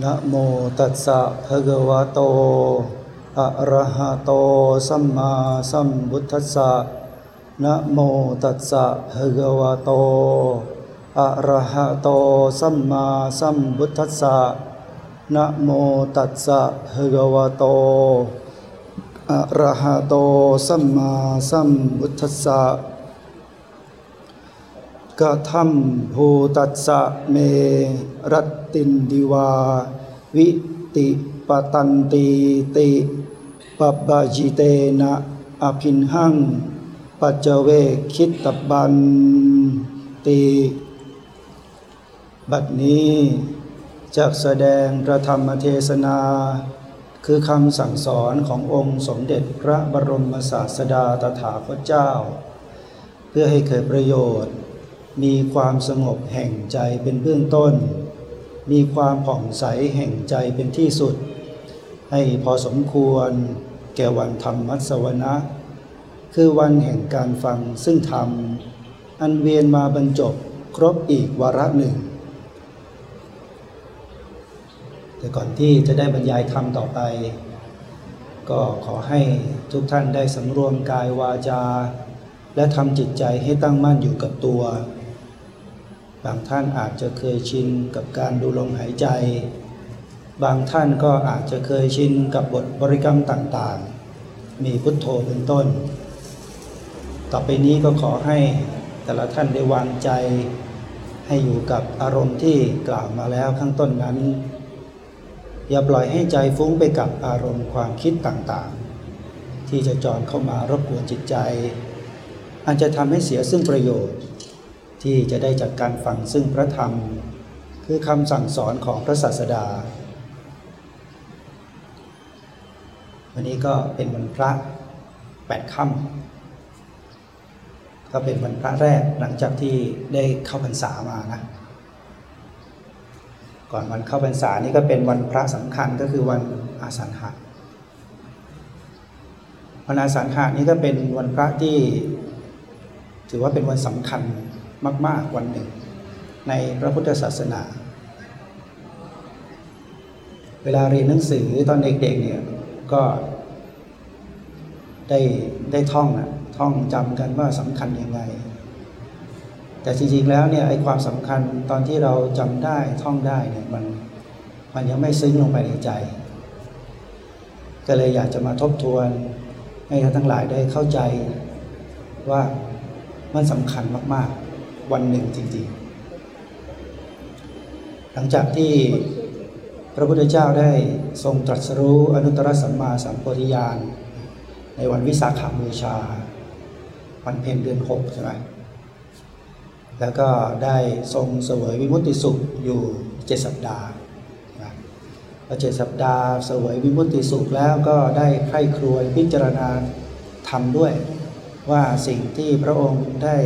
นะโมตัสสะภะคะวะโต อะระหะโต สัมมาสัมพุทธัสสะนะโมตัสสะภะคะวะโต อะระหะโต สัมมาสัมพุทธัสสะนะโมตัสสะภะคะวะโต อะระหะโต สัมมาสัมพุทธัสสะกะทัมภูตัสสะเมรัต ตินดิวา วิติปตันติติปปะจิเตนะอภินหัง ปัจเวคิดตบันติบัดนี้จะแสดงพระธรรมเทศนา คือคำสั่งสอนขององค์สมเด็จพระบรมศาสดาตถาคตเจ้า เพื่อให้เกิดประโยชน์ มีความสงบแห่งใจเป็นเบื้องต้น มีความผ่องใสแห่งใจเป็นที่สุด ให้พอสมควรแก่วันธรรมมัสวนะ คือวันแห่งการฟังซึ่งธรรม อันเวียนมาบรรจบครบอีกวาระหนึ่ง แต่ก่อนที่จะได้บรรยายธรรมต่อไป ก็ขอให้ทุกท่านได้สำรวมกายวาจา และทำจิตใจให้ตั้งมั่นอยู่กับตัว บางท่านอาจจะเคยชินกับการดูลมหายใจ บางท่านก็อาจจะเคยชินกับบทบริกรรมต่างๆ มีพุทโธเป็นต้น ต่อไปนี้ก็ขอให้แต่ละท่านได้วางใจ ให้อยู่กับอารมณ์ที่กล่าวมาแล้วข้างต้นนั้น อย่าปล่อยให้ใจฟุ้งไปกับอารมณ์ความคิดต่างๆ ที่จะจอนเข้ามารบกวนจิตใจอาจจะทำให้เสียซึ่งประโยชน์ ที่จะได้จากการฟังซึ่งพระธรรม คือคำสั่งสอนของพระศาสดา วันนี้ก็เป็นวันพระแปดค่ำก็เป็นวันพระแรกหลังจากที่ได้เข้าพรรษามานะก่อนวันเข้าพรรษานี่ก็เป็นวันพระสำคัญก็คือวันอาสาฬหะวันอาสาฬหะนี้ก็เป็นวันพระที่ถือว่าเป็นวันสำคัญ มาก ๆ วันหนึ่ง ในพระพุทธศาสนา เวลาเรียนหนังสือตอนเด็กๆเนี่ยก็ได้ได้ท่องนะท่องจำกันว่าสำคัญยังไง แต่จริงๆแล้วเนี่ยไอความสำคัญตอนที่เราจำได้ท่องได้เนี่ยมันมันยังไม่ซึ้งลงไปในใจ ก็เลยอยากจะมาทบทวนให้ท่านทั้งหลายได้เข้าใจว่ามันสำคัญมาก ๆ วันหนึ่งจริง ๆ หลังจากที่พระพุทธเจ้าได้ทรงตรัสรู้อนุตตรสัมมาสัมปวิญาณ ในวันวิสาขาบูชา วันเพ็ญเดือนหกใช่ไหมแล้วก็ได้ทรงเสวยวิมุตติสุขอยู่เจ็ดสัปดาห์พอเจ็ดสัปดาห์เสวยวิมุตติสุขแล้วก็ได้ใคร่ครวญพิจารณาทำด้วย ว่าสิ่งที่พระองค์ได้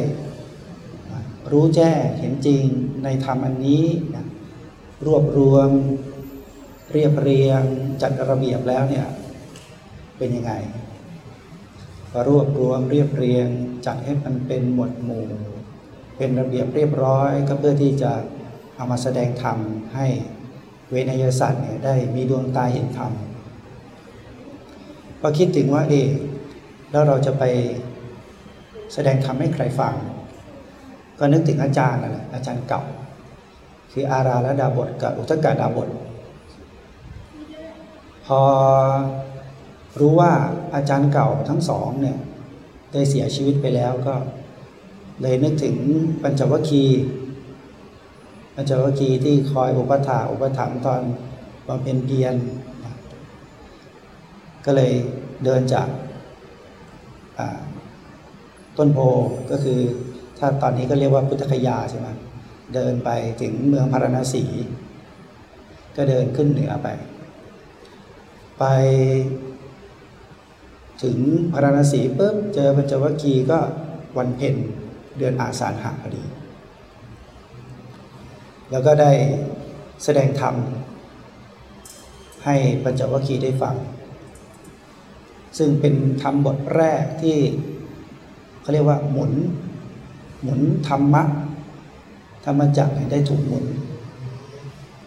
รู้แจ้งเห็นจริงในธรรมอันนี้รวบรวม เรียบเรียงจัดระเบียบแล้วเนี่ยเป็นยังไงรวบรวมเรียบเรียงจัดให้มันเป็นหมวดหมู่ เป็นระเบียบเรียบร้อยก็เพื่อที่จะเอามาแสดงธรรมให้เวนยสัตว์เนี่ยได้มีดวงตาเห็นธรรมก็คิดถึงว่าเอแล้วเราจะไปแสดงธรรมให้ใครฟัง ก็นึกถึงอาจารย์นะอาจารย์เก่า คืออาราและดาบทกับอุทกาดาบท พอรู้ว่าอาจารย์เก่าทั้งสองเนี่ยได้เสียชีวิตไปแล้วก็ เลยนึกถึงปัญจวัคคีย์ปัญจวัคคีย์ที่คอยอุปถาอุปถัมภ์ตอนบำเพ็ญเพียรก็เลยเดินจากต้นโพก็คือ ถ้าตอนนี้ก็เรียกว่าพุทธคยาใช่ไหมเดินไปถึงเมืองพาราณสี ก็เดินขึ้นเหนือไป ไป ถึงพาราณสีปุ๊บเจอปัญจวัคคีย์ก็วันเพ็ญเดือนอาสาฬหะพอดี แล้วก็ได้แสดงธรรม ให้ปัญจวัคคีย์ได้ฟัง ซึ่งเป็นธรรมบทแรกที่เขาเรียกว่าหมุน หมุนธรรมะธรรมจักรได้ถูกหมุน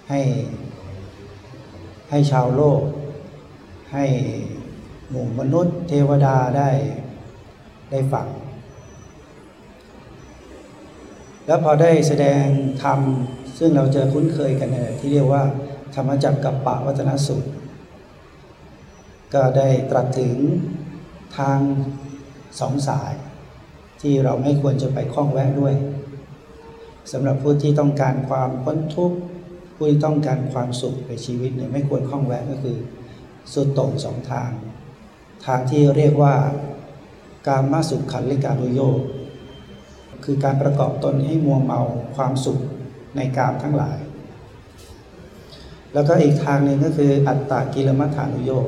ให้ให้ชาวโลก ให้หมู่มนุษย์ เทวดาได้ได้ฟังแล้วพอได้แสดงธรรมซึ่งเราเจอคุ้นเคยกันเนี่ยที่เรียกว่า ธรรมจักรกับปะวัฒนสูตร ก็ได้ตรัสถึงทางสองสาย ที่เราไม่ควรจะไปคล้องแวะด้วยสำหรับผู้ที่ต้องการความพ้นทุกข์ผู้ที่ต้องการความสุขในชีวิตเนี่ยไม่ควรคล้องแวะก็คือ สุดต่งสองทาง ทางที่เรียกว่าการมาสุขขันลิการุโยคคือการประกอบตนให้มัวเมาความสุขในกามทั้งหลาย แล้วก็อีกทางหนึ่งก็คืออัตตากิลมัฐานุโยค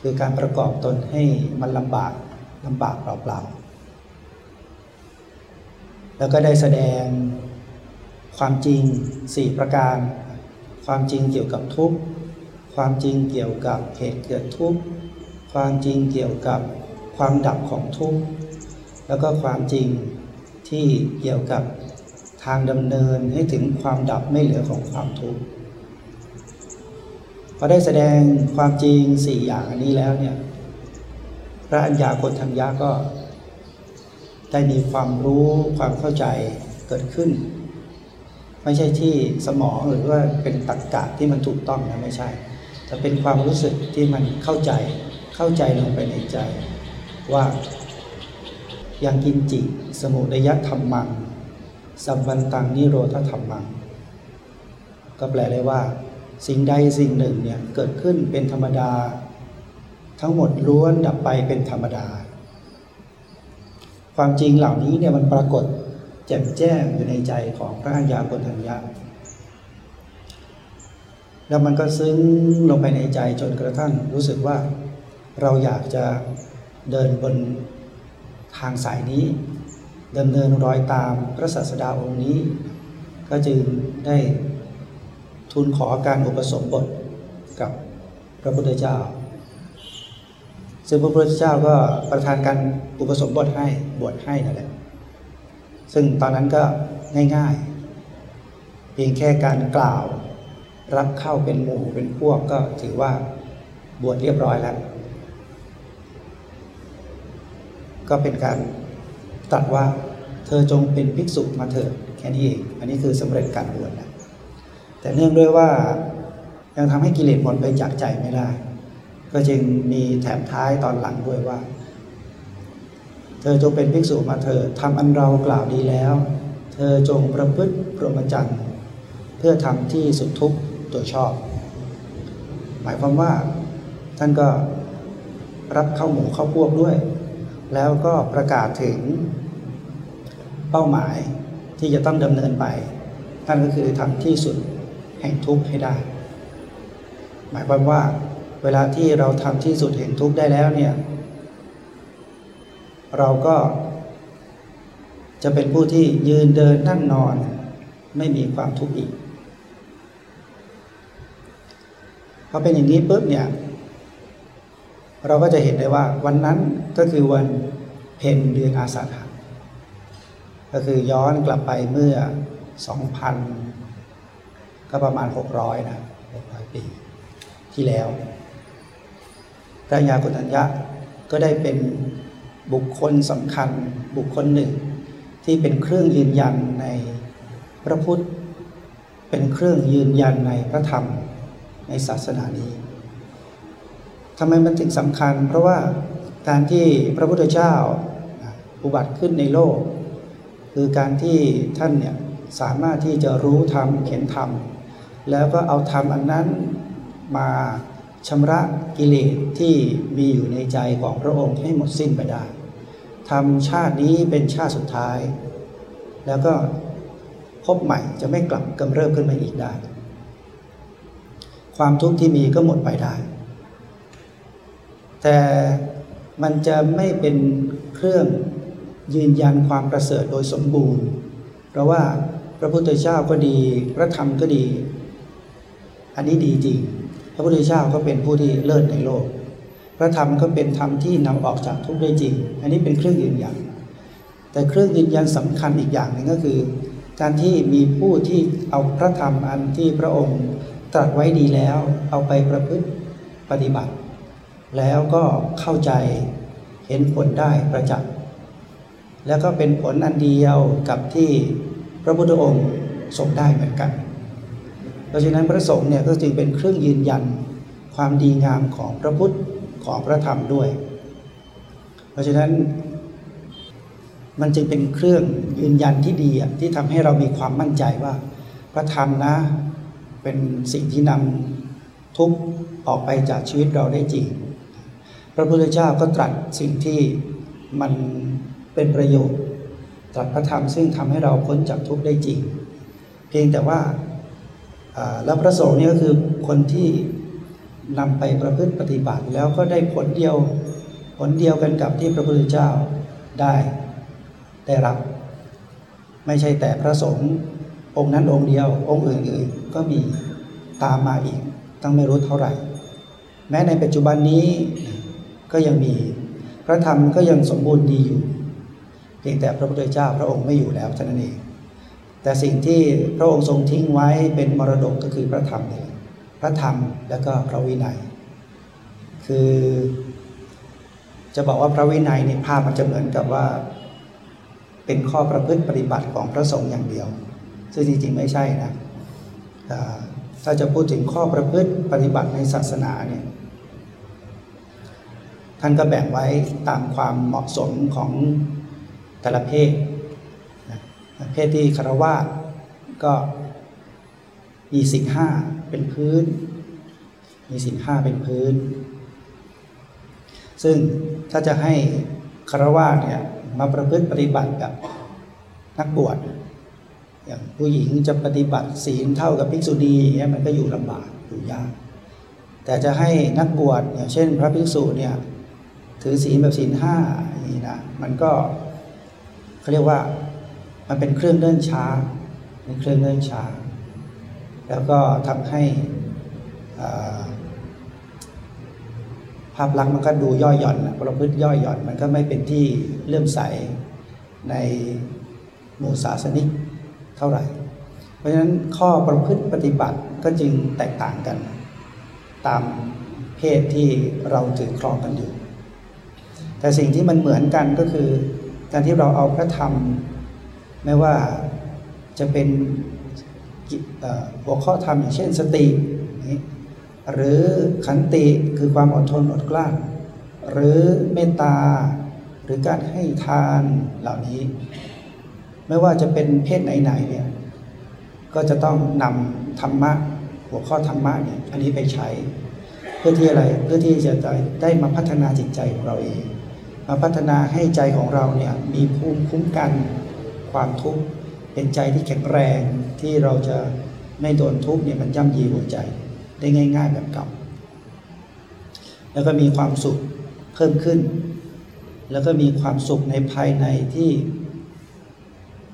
คือการประกอบตนให้มันลำบากลำบากเปล่าๆ แล้วก็ได้แสดงความจริงสี่ประการ ความจริงเกี่ยวกับทุกข์ ความจริงเกี่ยวกับเหตุเกิดทุกข์ ความจริงเกี่ยวกับความดับของทุกข์ แล้วก็ความจริงที่เกี่ยวกับทางดำเนินให้ถึงความดับไม่เหลือของความทุกข์พอได้แสดงความจริงสี่อย่างนี้แล้วเนี่ยพระอัญญาโกณทัญญาก็ ได้มีความรู้ความเข้าใจเกิดขึ้น ไม่ใช่ที่สมองหรือว่าเป็นตรรกะที่มันถูกต้องนะไม่ใช่ แต่เป็นความรู้สึกที่มันเข้าใจเข้าใจลงไปในใจ ว่ายังกินจิสมุทยธรรมังสัมวันตังนิโรธธรรมัง ก็แปลได้ว่า สิ่งใดสิ่งหนึ่งเนี่ยเกิดขึ้นเป็นธรรมดา ทั้งหมดล้วนดับไปเป็นธรรมดา ความจริงเหล่านี้เนี่ยมันปรากฏแจ่มแจ้งอยู่ในใจของพระอัญญาโกณทัญญาแล้วมันก็ซึ้งลงไปในใจจนกระทั่งรู้สึกว่า เราอยากจะเดินบนทางสายนี้ดำเนินรอยตามพระศาสดาองค์นี้ ก็จึงได้ทูลขอการอุปสมบทกับพระพุทธเจ้า ซึ่งพระพุทธเจ้าก็ประทานการอุปสมบทให้บวชให้นั่นแหละซึ่งตอนนั้นก็ง่ายๆ เพียงแค่การกล่าวรับเข้าเป็นหมู่เป็นพวกก็ถือว่าบวชเรียบร้อยแล้ว ก็เป็นการตรัสว่าเธอจงเป็นภิกษุมาเถิดแค่นี้เอง อันนี้คือสำเร็จการบวชนะแต่เนื่องด้วยว่ายังทำให้กิเลสหมดไปจากใจไม่ได้ ก็จึงมีแถมท้ายตอนหลังด้วยว่า เธอจงเป็นภิกษุมาเถิดทำอันเรากล่าวดีแล้ว เธอจงประพฤติพรหมจรรย์เพื่อทำที่สุดทุกข์โดยชอบ หมายความว่าท่านก็รับเข้าหมู่เข้าพวกด้วย แล้วก็ประกาศถึงเป้าหมายที่จะต้องดำเนินไปนั่นก็คือทำที่สุดแห่งทุกข์ให้ได้ หมายความว่า เวลาที่เราทำที่สุดแห่งทุกข์ได้แล้วเนี่ย เราก็จะเป็นผู้ที่ยืนเดินนั่งนอน ไม่มีความทุกข์อีกพอเป็นอย่างนี้ปุ๊บเนี่ย เราก็จะเห็นได้ว่า วันนั้นก็คือวันเพ็ญเดือนอาสาฬหก็คือย้อนกลับไปเมื่อ 2,000 ก็ประมาณ 600 นะ600 ปีที่แล้ว พระยากุตัญญะก็ได้เป็นบุคคลสำคัญบุคคลหนึ่ง ที่เป็นเครื่องยืนยันในพระพุทธ เป็นเครื่องยืนยันในพระธรรมในศาสนานี้ทำไมมันถึงสำคัญ เพราะว่าการที่พระพุทธเจ้าอุบัติขึ้นในโลก คือการที่ท่านเนี่ยสามารถที่จะรู้ธรรมเขียนธรรม แล้วก็เอาธรรมอันนั้นมา ชำระกิเลสที่มีอยู่ในใจของพระองค์ให้หมดสิ้นไปได้ทำชาตินี้เป็นชาติสุดท้าย แล้วก็พบใหม่จะไม่กลับกำเริบขึ้นมาอีกได้ ความทุกข์ที่มีก็หมดไปได้ แต่มันจะไม่เป็นเครื่องยืนยันความประเสริฐโดยสมบูรณ์ เพราะว่าพระพุทธเจ้าก็ดี พระธรรมก็ดี อันนี้ดีจริง พระพุทธเจ้าก็เป็นผู้ที่เลิศในโลก พระธรรมก็เป็นธรรมที่นำออกจากทุกข์ได้จริง อันนี้เป็นเครื่องยืนยัน แต่เครื่องยืนยันสำคัญอีกอย่างหนึ่งก็คือ การที่มีผู้ที่เอาพระธรรมอันที่พระองค์ตรัสไว้ดีแล้ว เอาไปประพฤติปฏิบัติ แล้วก็เข้าใจเห็นผลได้ประจักษ์แล้วก็เป็นผลอันเดียวกับที่พระพุทธองค์ทรงได้เหมือนกัน เพราะฉะนั้นพระสงฆ์เนี่ยก็จึงเป็นเครื่องยืนยันความดีงามของพระพุทธของพระธรรมด้วย เพราะฉะนั้นมันจึงเป็นเครื่องยืนยันที่ดีที่ทำให้เรามีความมั่นใจว่า พระธรรมนะเป็นสิ่งที่นำทุกข์ออกไปจากชีวิตเราได้จริง พระพุทธเจ้าก็ตรัสสิ่งที่มันเป็นประโยชน์ ตรัสพระธรรมซึ่งทำให้เราพ้นจากทุกข์ได้จริง เพียงแต่ว่า แล้วพระสงฆ์นี่ก็คือคนที่นำไปประพฤติปฏิบัติแล้วก็ได้ผลเดียวผลเดียวกันกับที่พระพุทธเจ้าได้ได้รับ ไม่ใช่แต่พระสงฆ์องค์นั้นองค์เดียว องค์อื่นๆก็มีตามมาอีกตั้งไม่รู้เท่าไหร่ แม้ในปัจจุบันนี้ก็ยังมีพระธรรมก็ยังสมบูรณ์ดีอยู่เพียงแต่พระพุทธเจ้าพระองค์ไม่อยู่แล้วเท่านั้นเอง แต่สิ่งที่พระองค์ทรงทิ้งไว้เป็นมรดกก็คือพระธรรมเองพระธรรมแล้วก็พระวินัย คือจะบอกว่าพระวินัยในภาพมันจะเหมือนกับว่า เป็นข้อประพฤติปฏิบัติของพระสงฆ์อย่างเดียว ซึ่งจริงๆไม่ใช่นะถ้าจะพูดถึงข้อประพฤติปฏิบัติในศาสนาเนี่ยท่านก็แบ่งไว้ตามความเหมาะสมของแต่ละเพศ เพศที่คารวาสก็มีสิ่งห้าเป็นพื้น มีสิ่งห้าเป็นพื้น ซึ่งถ้าจะให้คารวาสเนี่ยมาประพฤติปฏิบัติกับนักบวชอย่างผู้หญิงจะปฏิบัติศีลเท่ากับภิกษุณีอย่างเงี้ยมันก็อยู่ลำบากอยู่ยาก แต่จะให้นักบวชอย่างเช่น พระภิกษุเนี่ยถือศีลแบบศีลห้าอย่างนี้นะมันก็เขาเรียกว่า มันเป็นเครื่องเดินช้าเป็นเครื่องเดินช้า แล้วก็ทำให้ภาพลักษณ์มันก็ดูย่อยหย่อนนะประพฤติย่อยหย่อน มันก็ไม่เป็นที่เลื่อมใสในหมู่ศาสนิกเท่าไหร่ เพราะฉะนั้นข้อประพฤติปฏิบัติก็จึงแตกต่างกัน ตามเพศที่เราถือครองกันอยู่ แต่สิ่งที่มันเหมือนกันก็คือ การที่เราเอาพระธรรม ไม่ว่าจะเป็นหัวข้อธรรมอย่างเช่นสติ หรือขันติคือความอดทนอดกลั้นหรือเมตตา หรือการให้ทานเหล่านี้ ไม่ว่าจะเป็นเพศไหนๆเนี่ยก็จะต้องนำธรรมะหัวข้อธรรมะเนี่ยอันนี้ไปใช้ เพื่อที่อะไรเพื่อที่จะได้มาพัฒนาจิตใจของเราเอง มาพัฒนาให้ใจของเราเนี่ยมีภูมิคุ้มกัน ความทุกข์เป็นใจที่แข็งแรงที่เราจะไม่โดนทุกข์เนี่ยมันย่ำยีหัวใจ ได้ง่าย ๆแบบเก่าแล้วก็มีความสุขเพิ่มขึ้น แล้วก็มีความสุขในภายในที่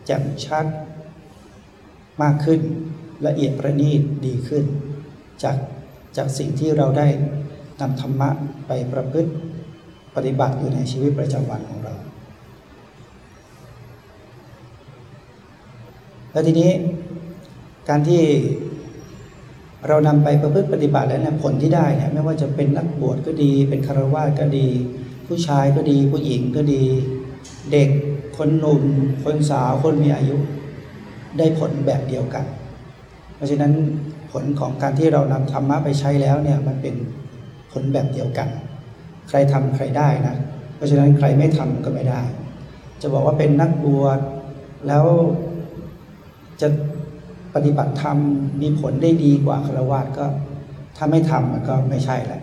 แจ่มชัดมากขึ้นละเอียดประณีตดีขึ้น จากจากสิ่งที่เราได้นำธรรมะไปประพฤติปฏิบัติอยู่ในชีวิตประจำวันของเรา แล้วทีนี้การที่เรานำไปประพฤติปฏิบัติแล้วเนี่ยผลที่ได้เนี่ยไม่ว่าจะเป็นนักบวชก็ดี เป็นคารวะก็ดี ผู้ชายก็ดี ผู้หญิงก็ดี เด็กคนหนุ่มคนสาวคนมีอายุ ได้ผลแบบเดียวกัน เพราะฉะนั้นผลของการที่เรานำธรรมะไปใช้แล้วเนี่ยมันเป็นผลแบบเดียวกัน ใครทำใครได้นะ เพราะฉะนั้นใครไม่ทำก็ไม่ได้ จะบอกว่าเป็นนักบวชแล้ว จะปฏิบัติธรรมมีผลได้ดีกว่าคารวะก็ถ้าไม่ทำมันก็ไม่ใช่แหละ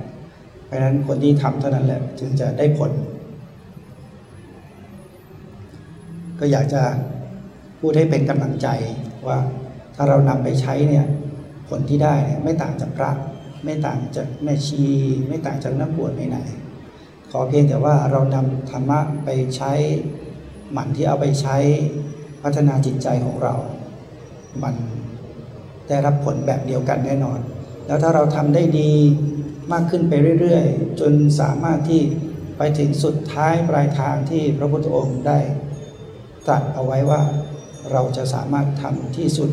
เพราะฉะนั้นคนที่ทำเท่านั้นแหละจึงจะได้ผล ก็อยากจะพูดให้เป็นกำลังใจว่าถ้าเรานำไปใช้เนี่ยผลที่ได้เนี่ยไม่ต่างจากพระ ไม่ต่างจากแม่ชี ไม่ต่างจากนักบวชไหนๆขอเพียงแต่ว่าเรานำธรรมะไปใช้หมั่นที่เอาไปใช้พัฒนาจิตใจของเรา มันได้รับผลแบบเดียวกันแน่นอน แล้วถ้าเราทำได้ดีมากขึ้นไปเรื่อยๆ จนสามารถที่ไปถึงสุดท้ายปลายทางที่พระพุทธองค์ได้ตรัสเอาไว้ว่าเราจะสามารถทำที่สุด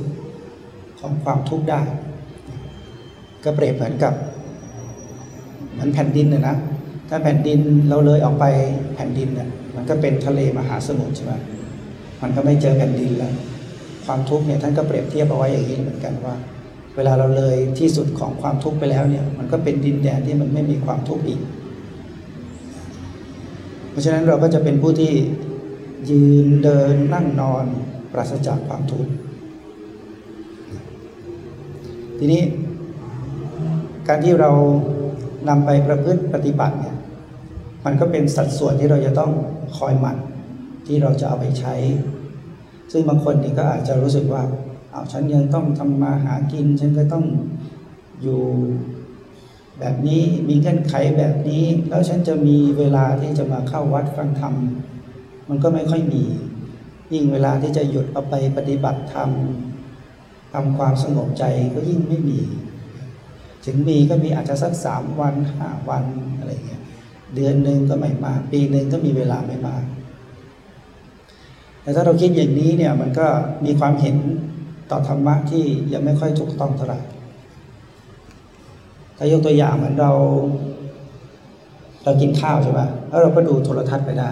ของความทุกข์ได้ ก็เปรียบเหมือนกับเหมือนแผ่นดินนะนะถ้าแผ่นดินเราเลยออกไปแผ่นดินเนี่ยมันก็เป็นทะเลมหาสมุทรใช่ไหมมันก็ไม่เจอแผ่นดินแล้ว ความทุกข์เนี่ยท่านก็เปรียบเทียบเอาไว้อย่างนี้เหมือนกันว่า เวลาเราเลยที่สุดของความทุกข์ไปแล้วเนี่ยมันก็เป็นดินแดนที่มันไม่มีความทุกข์อีก เพราะฉะนั้นเราก็จะเป็นผู้ที่ยืนเดินนั่งนอนปราศจากความทุกข์ทีนี้การที่เรานำไปประพฤติปฏิบัติเนี่ยมันก็เป็นสัดส่วนที่เราจะต้องคอยหมั่นที่เราจะเอาไปใช้ ซึ่งบางคนนี่ก็อาจจะรู้สึกว่าเอาฉันยังต้องทำมาหากิน ฉันก็ต้องอยู่แบบนี้มีเงื่อนไขแบบนี้ แล้วฉันจะมีเวลาที่จะมาเข้าวัดฟังธรรม มันก็ไม่ค่อยมี ยิ่งเวลาที่จะหยุดเอาไปปฏิบัติธรรมทำความสงบใจก็ยิ่งไม่มี ถึงมีก็มีอาจจะสักสามวันห้าวันอะไรเงี้ยเดือนหนึ่งก็ไม่มาก ปีหนึ่งก็มีเวลาไม่มาก แต่ถ้าเราคิดอย่างนี้เนี่ยมันก็มีความเห็นต่อธรรมะที่ยังไม่ค่อยถูกต้องเท่าไหร่ถ้ายกตัวอย่างเหมือนเราเรากินข้าวใช่ไหมแล้วเราก็ดูโทรทัศน์ไปได้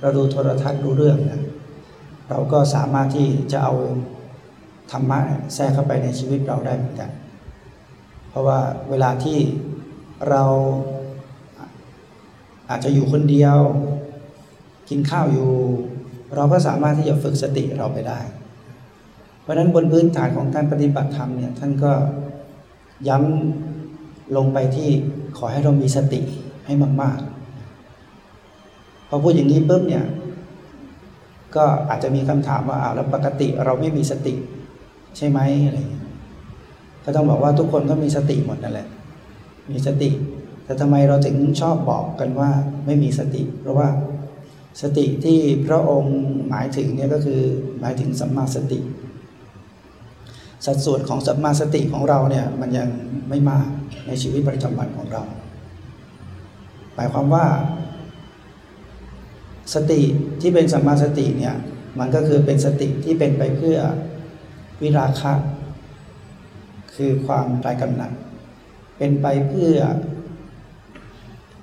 เราดูโทรทัศน์รู้เรื่องนะเราก็สามารถที่จะเอาธรรมะแทรกเข้าไปในชีวิตเราได้เหมือนกัน เพราะว่าเวลาที่เราอาจจะอยู่คนเดียว กินข้าวอยู่ เราก็สามารถที่จะฝึกสติเราไปได้ เพราะนั้นบนพื้นฐานของการปฏิบัติธรรมเนี่ยท่านก็ย้ำลงไปที่ขอให้เรามีสติให้มากๆ พอพูดอย่างนี้ปุ๊บเนี่ยก็อาจจะมีคำถามว่าอ้าวแล้วปกติเราไม่มีสติใช่ไหมอะไรก็ต้องบอกว่าทุกคนก็มีสติหมดนั่นแหละ มีสติ แต่ทำไมเราถึงชอบบอกกันว่าไม่มีสติ เพราะว่า สติที่พระองค์หมายถึงเนี่ยก็คือหมายถึงสัมมาสติ สัดส่วนของสัมมาสติของเราเนี่ยมันยังไม่มากในชีวิตประจำวันของเรา หมายความว่า สติที่เป็นสัมมาสติเนี่ยมันก็คือเป็นสติที่เป็นไปเพื่อวิราคะ คือความไร้กำหนัด เป็นไปเพื่อ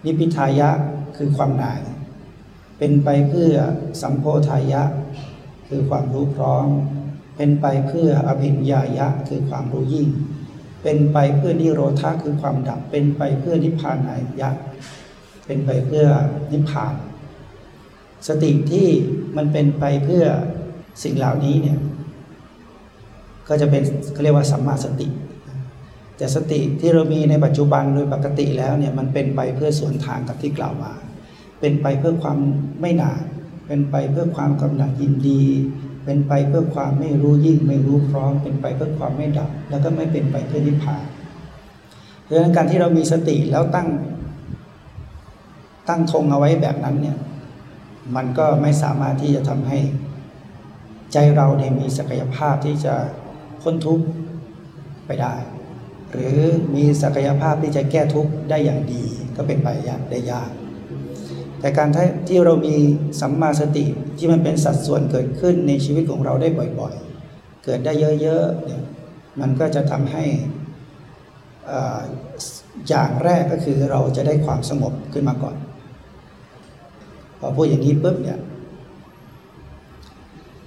นิพิทายะคือความหน่าย เป็นไปเพื่อสัมโพธายะ คือความรู้พร้อม เป็นไปเพื่ออภิญญายะคือความรู้ยิ่ง เป็นไปเพื่อนิโรธาคือความดับ เป็นไปเพื่อนิพพานายะ เป็นไปเพื่อนิพพาน สติที่มันเป็นไปเพื่อสิ่งเหล่านี้เนี่ยก็จะเป็นเขาเรียกว่าสัมมาสติ แต่สติที่เรามีในปัจจุบันโดยปกติแล้วเนี่ยมันเป็นไปเพื่อสวนทางกับที่กล่าวมา เป็นไปเพื่อความไม่หนาเป็นไปเพื่อความกำหนัดยินดี เป็นไปเพื่อความไม่รู้ยิ่งไม่รู้พร้อม เป็นไปเพื่อความไม่ดับ แล้วก็ไม่เป็นไปเพื่อนิพพานเพราะฉะนั้นการที่เรามีสติแล้วตั้ง ตั้งธงเอาไว้แบบนั้นเนี่ยมันก็ไม่สามารถที่จะทำให้ใจเราเนี่ยมีศักยภาพที่จะพ้นทุกข์ไปได้ หรือมีศักยภาพที่จะแก้ทุกข์ได้อย่างดี ก็เป็นไปอย่างได้ยาก แต่การที่เรามีสัมมาสติที่มันเป็นสัดส่วนเกิดขึ้นในชีวิตของเราได้บ่อยๆ เกิดได้เยอะๆเนี่ยมันก็จะทำให้อย่างแรกก็คือเราจะได้ความสงบขึ้นมาก่อน พอพูดอย่างนี้ปุ๊บเนี่ย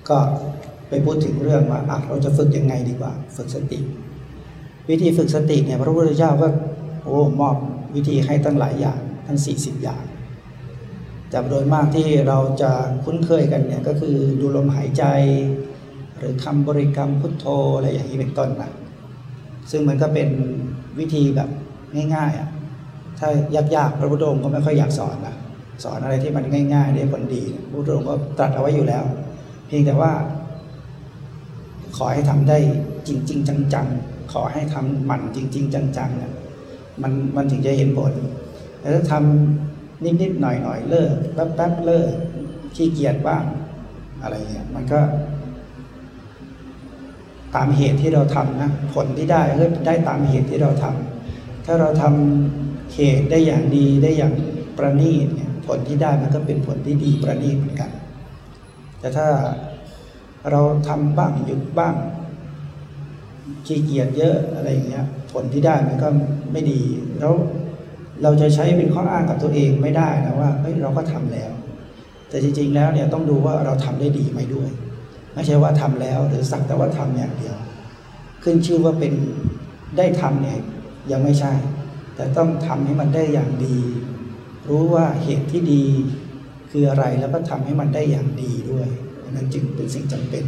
ก็ไปพูดถึงเรื่องว่าเราจะฝึกยังไงดีกว่า ฝึกสติ วิธีฝึกสติเนี่ยพระพุทธเจ้าก็โอ้มอบวิธีให้ตั้งหลายอย่างทั้ง40 อย่าง แต่โดยมากที่เราจะคุ้นเคยกันเนี่ยก็คือดูลมหายใจ หรือคำบริกรรมพุทโธอะไรอย่างนี้เป็นต้นนะซึ่งมันก็เป็นวิธีแบบง่ายๆอะถ้ายากๆพระพุทธองค์ก็ไม่ค่อยอยากสอนนะสอนอะไรที่มันง่ายๆได้ผลดีพระพุทธองค์ก็ตรัสเอาไว้อยู่แล้ว เพียงแต่ว่า ขอให้ทำได้จริง ๆ จังๆ ขอให้ทำหมั่นจริง ๆ จังๆเนี่ยมันมันถึงจะเห็นผลแต่ถ้าทำ นิดๆหน่อยๆเลิกแป๊บๆเลิกขี้เกียจบ้างอะไรเงี้ยมันก็ ตามเหตุที่เราทำนะผลที่ได้ก็ได้ตามเหตุที่เราทำถ้าเราทำเหตุได้อย่างดีได้อย่างประณีตเนี่ยผลที่ได้มันก็เป็นผลที่ดีประณีตเหมือนกัน แต่ถ้าเราทำบ้างหยุดบ้างขี้เกียจเยอะอะไรอย่างเงี้ยผลที่ได้มันก็ไม่ดีแล้ว เราจะใช้เป็นข้ออ้างกับตัวเองไม่ได้นะว่าเฮ้ยเราก็ทำแล้ว แต่จริง ๆ แล้วเนี่ยต้องดูว่าเราทำได้ดีไหมด้วย ไม่ใช่ว่าทำแล้วหรือสักแต่ว่าทำอย่างเดียว ขึ้นชื่อว่าเป็นได้ทำเนี่ยยังไม่ใช่ แต่ต้องทำให้มันได้อย่างดี รู้ว่าเหตุที่ดีคืออะไรแล้วก็ทำให้มันได้อย่างดีด้วยนั่นจึงเป็นสิ่งจำเป็น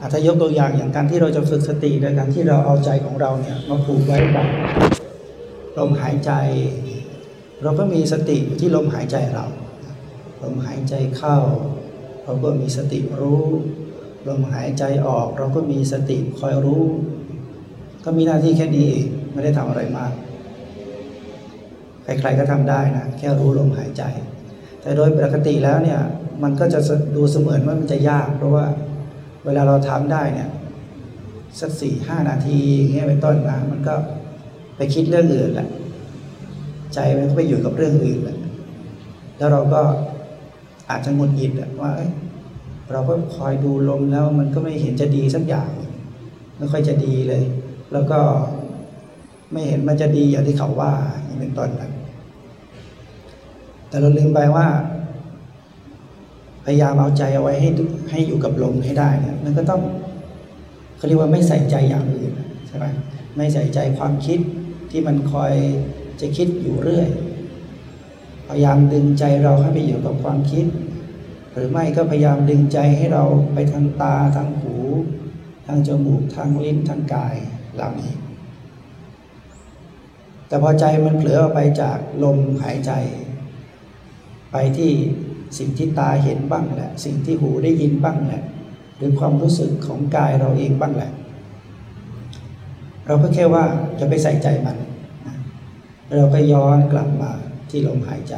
อาจจะยกตัวอย่างอย่างการที่เราจะฝึกสติโดยการที่เราเอาใจของเราเนี่ยมาผูกไว้กับลมหายใจ เราก็มีสติอยู่ที่ลมหายใจเรา ลมหายใจเข้า เราก็มีสติรู้ ลมหายใจออก เราก็มีสติคอยรู้ ก็มีหน้าที่แค่นี้เองไม่ได้ทำอะไรมากใครๆก็ทำได้นะแค่รู้ลมหายใจ แต่โดยปกติแล้วเนี่ยมันก็จะดูเสมือนว่ามันจะยาก เพราะว่า เวลาเราทำได้เนี่ยสักสี่ห้านาทีเงี้ยเป็นต้นนะมันก็ไปคิดเรื่องอื่นแหละใจมันก็ไปอยู่กับเรื่องอื่นแหละแล้วเราก็อาจจะงุนหงิดว่าเราก็คอยดูลมแล้วมันก็ไม่เห็นจะดีสักอย่างไม่ค่อยจะดีเลย แล้วก็ไม่เห็นมันจะดีอย่างที่เขาว่าอย่างเป็นต้นนะแต่เราลืมไปว่า พยายามเอาใจเอาไว้ให้ให้อยู่กับลมให้ได้เนี่ยมันก็ต้องเขาเรียกว่าไม่ใส่ใจอย่างอื่นใช่ไหมไม่ใส่ใจความคิดที่มันคอยจะคิดอยู่เรื่อย พยายามดึงใจเราให้ไปอยู่กับความคิด หรือไม่ก็พยายามดึงใจให้เราไปทางตาทางหู ทางจมูกทางลิ้นทางกายเหล่านี้แต่พอใจมันเผลอไปจากลมหายใจ ไปที่ สิ่งที่ตาเห็นบ้างแหละ สิ่งที่หูได้ยินบ้างแหละ หรือความรู้สึกของกายเราเองบ้างแหละ เราก็แค่ว่าจะไปใส่ใจมัน เราก็ย้อนกลับมาที่ลมหายใจ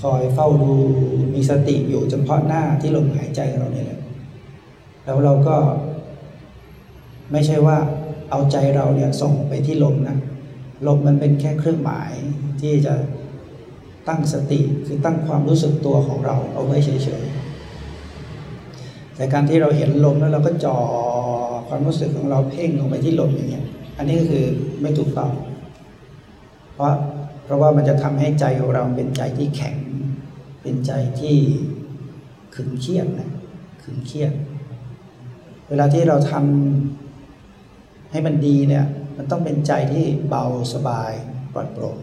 คอยเฝ้าดูมีสติอยู่เฉพาะหน้าที่ลมหายใจเราเนี่ยแหละ แล้วเราก็ ไม่ใช่ว่าเอาใจเราเนี่ยส่งไปที่ลมนะลมมันเป็นแค่เครื่องหมายที่จะ ตั้งสติคือตั้งความรู้สึกตัวของเราเอาไว้เฉยๆแต่การที่เราเห็นลมแล้วเราก็จ่อความรู้สึกของเราเพ่งลงไปที่ลมอย่างเงี้ยอันนี้ก็คือไม่ถูกต้อง เพราะเพราะว่ามันจะทำให้ใจของเราเป็นใจที่แข็ง เป็นใจที่ขึงเครียดนะขึงเครียด เวลาที่เราทำให้มันดีเนี่ยมันต้องเป็นใจที่เบาสบายปลอดโปร่ง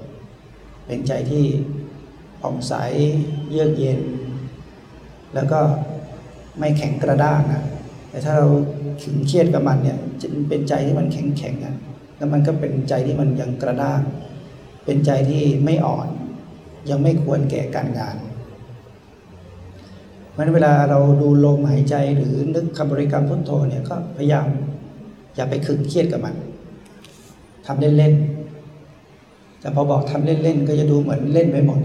เป็นใจที่ ผ่องใสเยือกเย็น แล้วก็ไม่แข็งกระด้างนะแต่ถ้าเราขึงเครียดกับมันเนี่ยจะเป็นใจที่มันแข็งแข็งอะแล้วมันก็เป็นใจที่มันยังกระด้าง เป็นใจที่ไม่อ่อน ยังไม่ควรแก่การงานเพราะเวลาเราดูลมหายใจหรือนึกคำบริกรรมพุทโธเนี่ยก็พยายามอย่าไปขึงเครียดกับมันทำเล่นๆแต่พอบอกทำเล่นๆก็จะดูเหมือนเล่นไปหมด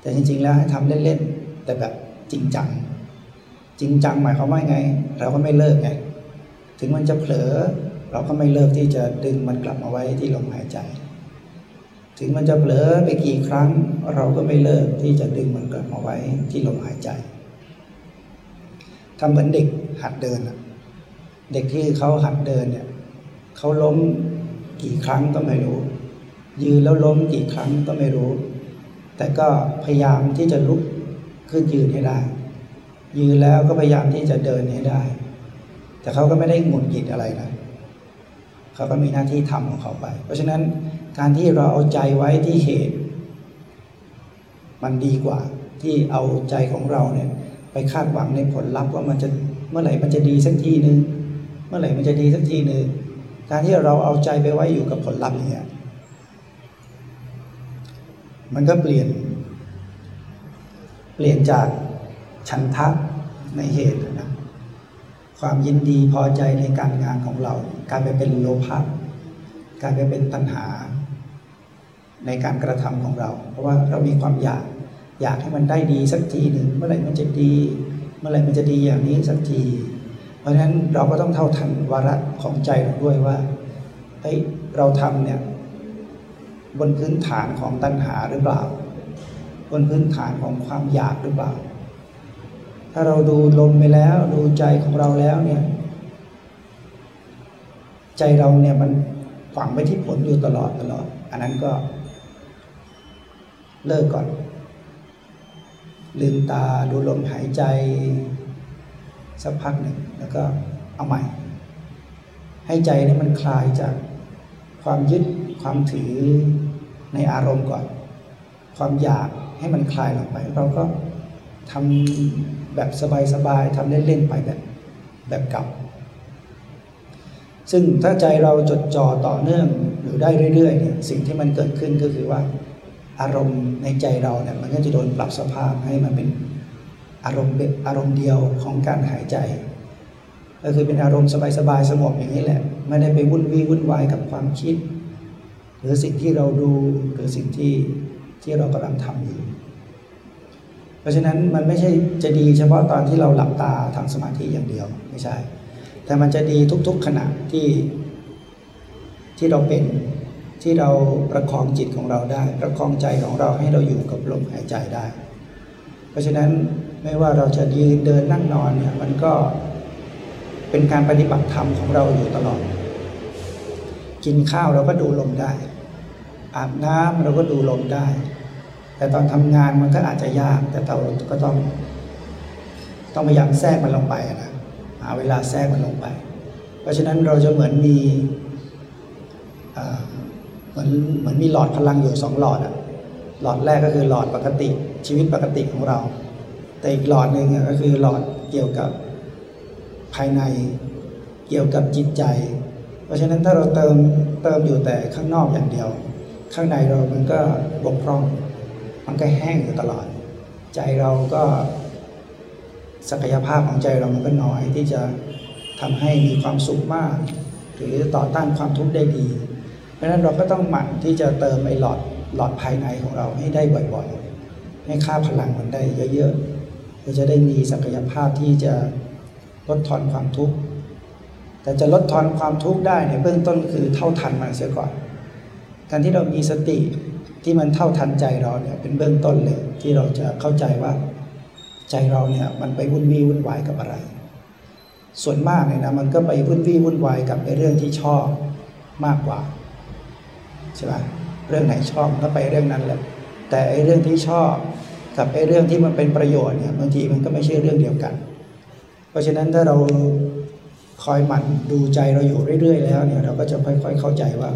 แต่จริง ๆ แล้วให้ทำเล่นๆ แต่แบบจริงจัง จริงจังหมายความว่าไง เราก็ไม่เลิกไง ถึงมันจะเผลอ เราก็ไม่เลิกที่จะดึงมันกลับมาไว้ที่ลมหายใจ ถึงมันจะเผลอไปกี่ครั้ง เราก็ไม่เลิกที่จะดึงมันกลับมาไว้ที่ลมหายใจทำเหมือนเด็กหัดเดินเด็กที่เขาหัดเดินเนี่ยเขาล้มกี่ครั้งก็ไม่รู้ ยืนแล้วล้มกี่ครั้งก็ไม่รู้ แต่ก็พยายามที่จะลุกขึ้นยืนให้ได้ ยืนแล้วก็พยายามที่จะเดินให้ได้ แต่เขาก็ไม่ได้หงุดหงิดอะไรนะเขาก็มีหน้าที่ทำของเขาไป เพราะฉะนั้นการที่เราเอาใจไว้ที่เหตุ มันดีกว่าที่เอาใจของเราเนี่ยไปคาดหวังในผลลัพธ์ว่ามันจะเมื่อไหร่มันจะดีสักทีหนึ่งเมื่อไหร่มันจะดีสักทีหนึ่งการที่เราเอาใจไปไว้อยู่กับผลลัพธ์เนี่ย มันก็เปลี่ยน เปลี่ยนจากฉันทะในเหตุนะความยินดีพอใจในการงานของเรากลายไปเป็นโลภะกลายไปเป็นตัณหา ในการกระทำของเรา เพราะว่าเรามีความอยากอยากให้มันได้ดีสักทีหนึ่งเมื่อไหร่มันจะดี เมื่อไหร่มันจะดีอย่างนี้สักที เพราะฉะนั้นเราก็ต้องเท่าทันวาระของใจเราด้วยว่าเฮ้ยเราทำเนี่ย บนพื้นฐานของตัณหาหรือเปล่า บนพื้นฐานของความอยากหรือเปล่า ถ้าเราดูลมไปแล้วดูใจของเราแล้วเนี่ยใจเราเนี่ยมันฝังไปที่ผลอยู่ตลอดตลอด อันนั้นก็ เลิกก่อน ลืมตาดูลมหายใจสักพักหนึ่งแล้วก็เอาใหม่ ให้ใจนี่มันคลายจากความยึด ความถือในอารมณ์ก่อน ความอยากให้มันคลายลงไป เราก็ทำแบบสบายๆทำเล่นๆไปแบบแบบเก่าซึ่งถ้าใจเราจดจ่อต่อเนื่องอยู่ได้เรื่อยๆเนี่ยสิ่งที่มันเกิดขึ้นก็คือว่าอารมณ์ในใจเราเนี่ยมันก็จะโดนปรับสภาพให้มันเป็นอารมณ์เอารมณ์เดียวของการหายใจ ก็คือเป็นอารมณ์สบายๆสงบอย่างนี้แหละ ไม่ได้ไปวุ่นวี่วุ่นวายกับความคิด หรือสิ่งที่เราดูหรือสิ่งที่ที่เรากำลังทำอยู่ เพราะฉะนั้นมันไม่ใช่จะดีเฉพาะตอนที่เราหลับตาทำสมาธิอย่างเดียวไม่ใช่ แต่มันจะดีทุก ๆขณะที่ที่เราเป็นที่เราประคองจิตของเราได้ ประคองใจของเราให้เราอยู่กับลมหายใจได้ เพราะฉะนั้นไม่ว่าเราจะยืนเดินนั่งนอนเนี่ยมันก็เป็นการปฏิบัติธรรมของเราอยู่ตลอด กินข้าวเราก็ดูลมได้ อาบน้ำเราก็ดูลมได้ แต่ตอนทำงานมันก็อาจจะยาก แต่เราก็ต้อง ต้องพยายามแทรกมันลงไปนะหาเวลาแทรกมันลงไป เพราะฉะนั้นเราจะเหมือนมีเหมือนเหมือนมีหลอดพลังอยู่สองหลอดอะหลอดแรกก็คือหลอดปกติชีวิตปกติของเรา แต่อีกหลอดหนึ่งก็คือหลอดเกี่ยวกับภายใน เกี่ยวกับจิตใจ ราะฉะนั้นถ้าเราเติมเติมอยู่แต่ข้างนอกอย่างเดียว ข้างในเรามันก็บกพร่อง มันก็แห้งอยู่ตลอด ใจเราก็ศักยภาพของใจเรามันก็น้อยที่จะทำให้มีความสุขมาก หรือต่อต้านความทุกข์ได้ดี เพราะฉะนั้นเราก็ต้องหมั่นที่จะเติมไอ้หลอดหลอดภายในของเราให้ได้บ่อยๆ ให้ค่าพลังมันได้เยอะๆเราจะได้มีศักยภาพที่จะลดทอนความทุกข์ แต่จะลดทอนความทุกข์ได้เนี่ยเบื้องต้นคือเท่าทันมันเสียก่อนการที่เรามีสติที่มันเท่าทันใจเราเนี่ยเป็นเบื้องต้นเลยที่เราจะเข้าใจว่าใจเราเนี่ยมันไปวุ่นวี่วุ่นวายกับอะไร ส่วนมากเนี่ยนะมันก็ไปวุ่นวี่วุ่นวายกับในเรื่องที่ชอบมากกว่าใช่ไหมเรื่องไหนชอบก็ไปเรื่องนั้นแหละแต่ไอ้เรื่องที่ชอบกับไอ้เรื่องที่มันเป็นประโยชน์เนี่ยบางทีมันก็ไม่ใช่เรื่องเดียวกัน เพราะฉะนั้นถ้าเรา คอยหมั่นดูใจเราอยู่เรื่อย ๆ แล้วเนี่ยเราก็จะค่อย ๆ เข้าใจว่า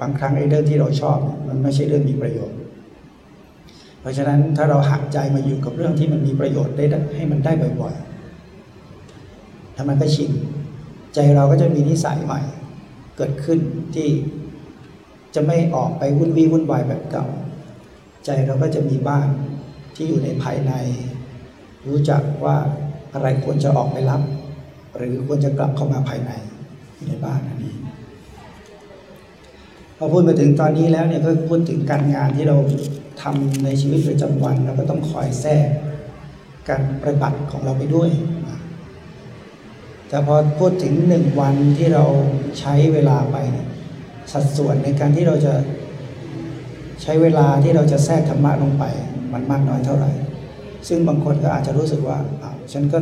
บางครั้งไอ้เรื่องที่เราชอบ มันไม่ใช่เรื่องมีประโยชน์ เพราะฉะนั้นถ้าเราหักใจมาอยู่กับเรื่องที่มันมีประโยชน์ได้ให้มันได้บ่อยๆถ้ามันก็ชินใจเราก็จะมีนิสัยใหม่ เกิดขึ้นที่จะไม่ออกไปวุ่นวี่วุ่นวายแบบเก่า ใจเราก็จะมีบ้านที่อยู่ในภายใน รู้จักว่าอะไรควรจะออกไปรับ หรือควรจะกลับเข้ามาภายในในบ้านอันนี้พอพูดมาถึงตอนนี้แล้วเนี่ยก็พูดถึงการงานที่เราทำในชีวิตประจำวันเราก็ต้องคอยแทรกการปฏิบัติของเราไปด้วย แต่พอพูดถึงหนึ่งวันที่เราใช้เวลาไป สัดส่วนในการที่เราจะใช้เวลาที่เราจะแทรกธรรมะลงไป มันมากน้อยเท่าไหร่ ซึ่งบางคนก็อาจจะรู้สึกว่าฉันก็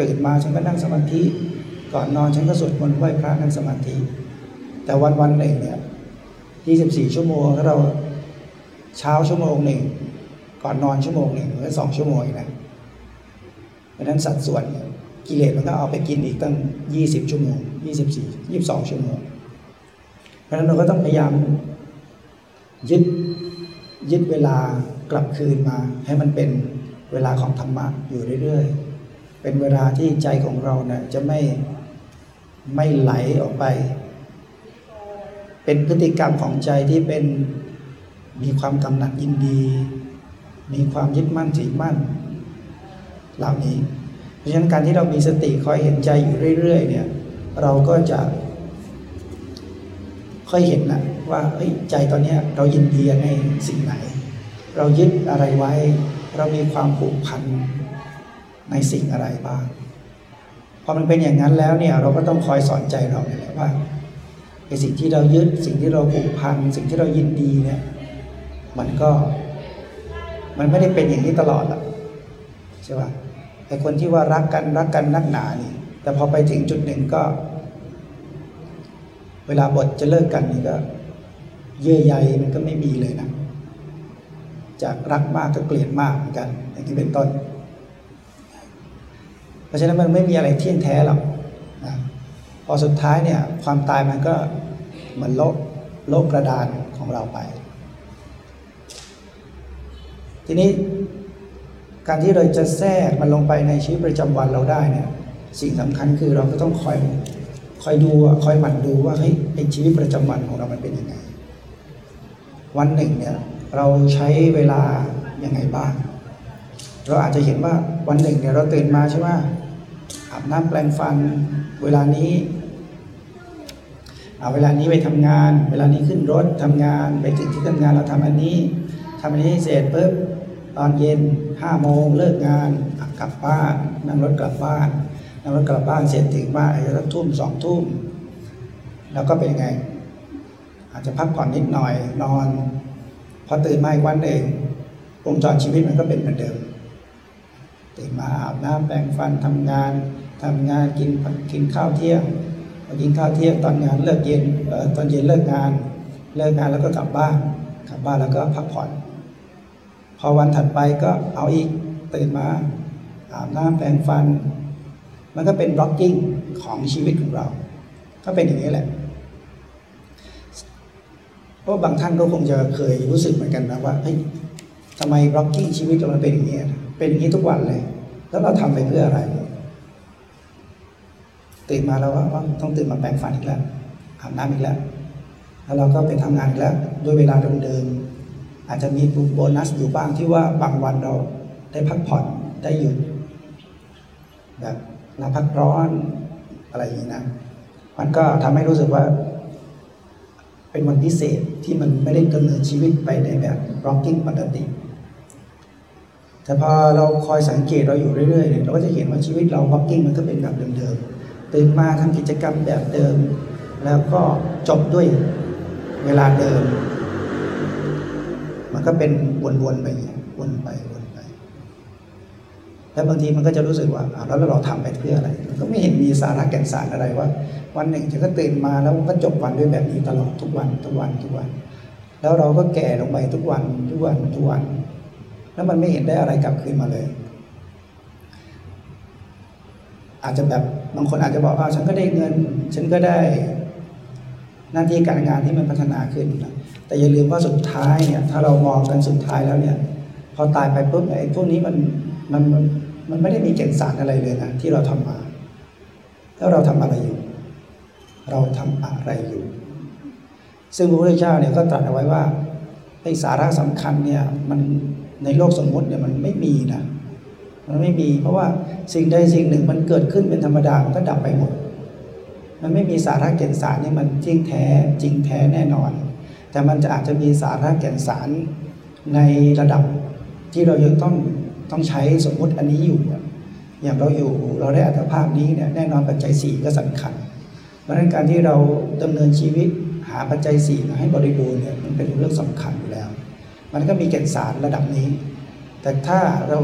ตื่นมาฉันก็นั่งสมาธิ ก่อนนอนฉันก็สวดมนต์ไหว้พระนั่งสมาธิ แต่วันวันหนึ่งเนี่ย24 ชั่วโมงถ้าเราเช้าชั่วโมงหนึ่ง ก่อนนอนชั่วโมงหนึ่งหรือสองชั่วโมงนะเพราะนั้นสัดส่วนกิเลสมันก็เอาไปกินอีกตั้ง 20 ชั่วโมง 24 22 ชั่วโมง เพราะฉะนั้นเราก็ต้องพยายามยึดยึดเวลากลับคืนมาให้มันเป็นเวลาของธรรมะอยู่เรื่อยๆ เป็นเวลาที่ใจของเราเนะี่ยจะไม่ไม่ไหลออกไป เป็นพฤติกรรมของใจที่เป็นมีความกำหนัดยินดี มีความยึดมั่นถือมั่น เหล่านี้ เพราะฉะนั้นการที่เรามีสติคอยเห็นใจอยู่เรื่อยๆ เนี่ย เราก็จะค่อยเห็นนะว่าใจตอนนี้เรายินดีในสิ่งไหน เรายึดอะไรไว้ เรามีความผูกพัน ในสิ่งอะไรบ้างพอมันเป็นอย่างนั้นแล้วเนี่ยเราก็ต้องคอยสอนใจเราเนี่ยว่าไอ้สิ่งที่เรายึดสิ่งที่เราผูกพันสิ่งที่เรายินดีเนี่ยมันก็ มันไม่ได้เป็นอย่างนี้ตลอดหรอกใช่ป่ะไอ้คนที่ว่ารักกันรักกันนักหนานี่ แต่พอไปถึงจุดหนึ่งก็ เวลาบทจะเลิกกันนี่ก็ เยื่อใยมันก็ไม่มีเลยนะจากรักมากก็เกลียดมากเหมือนกัน อย่างที่เป็นต้น ราะฉะนั้นมันไม่มีอะไรเที่ยงแท้หรอกนะพอสุดท้ายเนี่ยความตายมันก็เหมือนโลกโลกกระดานของเราไป ทีนี้การที่เราจะแทรกมันลงไปในชีวิตประจำวันเราได้เนี่ยสิ่งสำคัญคือเราก็ต้องคอยคอยดูคอยหมั่นดูว่าเฮ้ยในชีวิตประจำวันของเรามันเป็นยังไง วันหนึ่งเนี่ยเราใช้เวลายังไงบ้าง เราอาจจะเห็นว่าวันหนึ่งเนี่ยเราตื่นมาใช่ไหม น้ำแปลงฟัน เวลานี้เอาเวลานี้ไปทำงาน เวลานี้ขึ้นรถทำงานไปถึงที่ทำงานเราทำอันนี้ทำอันนี้เสร็จปุ๊บตอนเย็นห้าโมงเลิกงานกลับบ้านนั่งรถกลับบ้านนั่งรถกลับบ้านเสร็จถึงบ้านอาจจะสักทุ่มสองทุ่มแล้วก็เป็นไง อาจจะพักผ่อนนิดหน่อยนอนพอตื่นมาอีกวันเองวงจรชีวิตมันก็เป็นเหมือนเดิม ตื่นมาอาบน้ำแปรงฟันทำงาน ทำงานกินกินข้าวเที่ยงพอกินข้าวเที่ยงตอนงานเลิกเย็นตอนเย็นเลิกงาน เลิกงานแล้วก็กลับบ้านกลับบ้านแล้วก็พักผ่อน พอวันถัดไปก็เอาอีกตื่นมาอาบน้ำแปรงฟัน มันก็เป็น blocking ของชีวิตของเรา ก็เป็นอย่างนี้แหละเพราะบางท่านก็คงจะเคยรู้สึกเหมือนกันนะว่าเฮ้ยทำไม blocking ชีวิตเราเป็นอย่างนี้เป็นอย่างนี้ทุกวันเลย แล้วเราทำไปเพื่ออะไร ตื่นมาแล้วว่าต้องตื่นมาแปรงฟันอีกแล้วอาบน้ำอีกแล้ว แล้วเราก็ไปทำงานอีกแล้วด้วยเวลาเดิมๆอาจจะมีโบนัสอยู่บ้างที่ว่าบางวันเราได้พักผ่อนได้หยุดแบบลาพักร้อนอะไรอย่างนี้นะมันก็ทำให้รู้สึกว่า เป็นวันพิเศษที่มันไม่ได้ดำเนินชีวิตไปในแบบ blocking ปกติแต่พอเราคอยสังเกตเราอยู่เรื่อยๆเราก็จะเห็นว่าชีวิตเรา blocking มันก็เป็นแบบเดิมๆ ตื่นมาทำกิจกรรมแบบเดิม แล้วก็จบด้วยเวลาเดิม มันก็เป็นวนๆไปวนไปวนไป แล้วบางทีมันก็จะรู้สึกว่าแล้วเราทำไปเพื่ออะไร มันก็ไม่เห็นมีสาระแก่นสารอะไรว่า วันหนึ่งจะก็ตื่นมาแล้วก็จบวันด้วยแบบนี้ตลอดทุกวันทุกวันทุกวัน แล้วเราก็แก่ลงไปทุกวันทุกวันทุกวัน แล้วมันไม่เห็นได้อะไรกลับคืนมาเลย อาจจะแบบ บางคนอาจจะบอกว่าฉันก็ได้เงิน ฉันก็ได้หน้าที่การงานที่มันพัฒนาขึ้น แต่อย่าลืมว่าสุดท้ายเนี่ย ถ้าเรามองกันสุดท้ายแล้วเนี่ย พอตายไปปุ๊บไอ้พวกนี้มันมันมันมันไม่ได้มีเก่งสารอะไรเลยนะที่เราทำมา แล้วเราทำอะไรอยู่ เราทำอะไรอยู่ ซึ่งพระพุทธเจ้าเนี่ยก็ตรัสเอาไว้ว่าไอ้สาระสำคัญเนี่ยมันในโลกสมมติเนี่ยมันไม่มีนะ มันไม่มีเพราะว่าสิ่งใดสิ่งหนึ่งมันเกิดขึ้นเป็นธรรมดามันก็ดับไปหมด มันไม่มีสาระแก่นสารนี่มันจริงแท้จริงแท้แน่นอน แต่มันจะอาจจะมีสาระแก่นสารในระดับที่เรายังต้องต้องใช้สมมุติอันนี้อยู่ อย่างเราอยู่เราได้อัตภาพนี้เนี่ยแน่นอนปัจจัยสี่ก็สำคัญ เพราะฉะนั้นการที่เราดำเนินชีวิตหาปัจจัยสี่มาให้บริบูรณ์เนี่ยมันเป็นเรื่องสำคัญอยู่แล้ว มันก็มีแก่นสารระดับนี้ แต่ถ้าเรา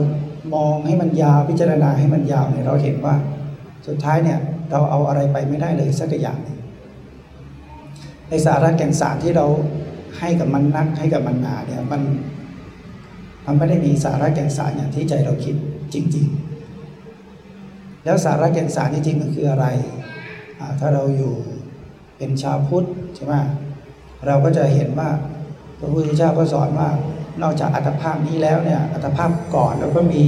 มองให้มันยาวพิจารณาให้มันยาวเนี่ยเราเห็นว่า สุดท้ายเนี่ยเราเอาอะไรไปไม่ได้เลยสักอย่างหนึ่งในสาระแก่นสารที่เราให้กับมันนักให้กับมันหนาเนี่ยมันมันไม่ได้มีสาระแก่นสารอย่างที่ใจเราคิดจริง ๆ แล้วสาระแก่นสารจริงๆมันคืออะไร ถ้าเราอยู่เป็นชาวพุทธใช่ไหมเราก็จะเห็นว่าพระพุทธเจ้าก็สอนว่า นอกจากอัตภาพนี้แล้วเนี่ยอัตภาพก่อนเราก็มี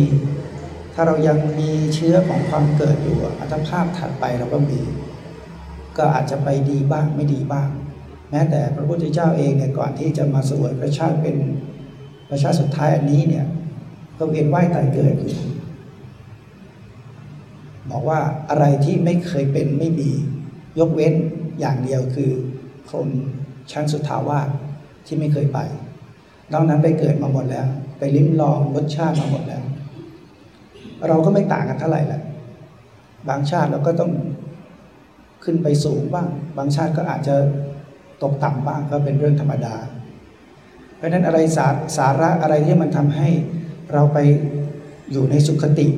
ถ้าเรายังมีเชื้อของความเกิดอยู่อัตภาพถัดไปเราก็มี ก็อาจจะไปดีบ้างไม่ดีบ้าง แม้แต่พระพุทธเจ้าเองเนี่ยก่อนที่จะมาสวยพระชาติเป็นประชาสุดท้ายอันนี้เนี่ยก็เวียนว่ายตายเกิดอยู่บอกว่าอะไรที่ไม่เคยเป็นไม่มี ยกเว้นอย่างเดียวคือพรมชั้นสุดทาวาสที่ไม่เคยไป นอกนั้นไปเกิดมาหมดแล้ว ไปลิ้มลองรสชาติมาหมดแล้ว เราก็ไม่ต่างกันเท่าไหร่แหละบางชาติเราก็ต้องขึ้นไปสูงบ้าง บางชาติก็อาจจะตกต่ำบ้างก็เป็นเรื่องธรรมดา เพราะนั้นอะไรสาสาระอะไรที่มันทำให้เราไปอยู่ในสุขติ